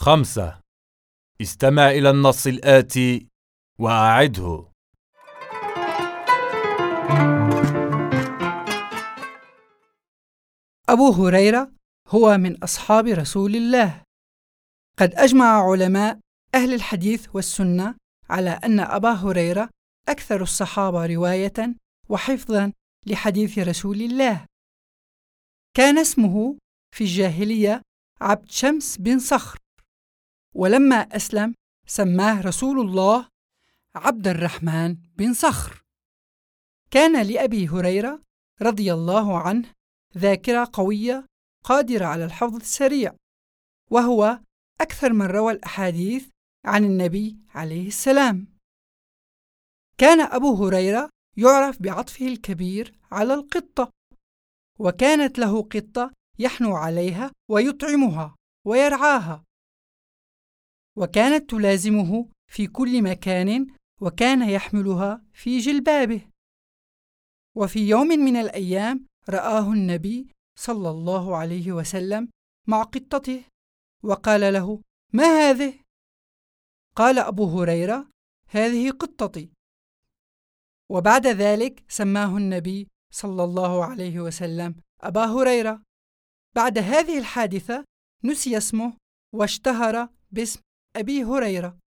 خمسة. استمع إلى النص الآتي وأعده. أبو هريرة هو من أصحاب رسول الله. قد أجمع علماء أهل الحديث والسنة على أن أبا هريرة أكثر الصحابة رواية وحفظا لحديث رسول الله. كان اسمه في الجاهلية عبد شمس بن صخر. ولما أسلم سماه رسول الله عبد الرحمن بن صخر. كان لأبي هريرة رضي الله عنه ذاكرة قوية قادرة على الحفظ السريع وهو أكثر من روى الأحاديث عن النبي عليه السلام. كان أبو هريرة يعرف بعطفه الكبير على القطة وكانت له قطة يحنو عليها ويطعمها ويرعاها. وكانت تلازمه في كل مكان وكان يحملها في جلبابه. وفي يوم من الأيام رآه النبي صلى الله عليه وسلم مع قطته وقال له ما هذه؟ قال أبو هريرة هذه قطتي. وبعد ذلك سماه النبي صلى الله عليه وسلم أبا هريرة. بعد هذه الحادثة نسي اسمه واشتهر باسم أبي هريرة.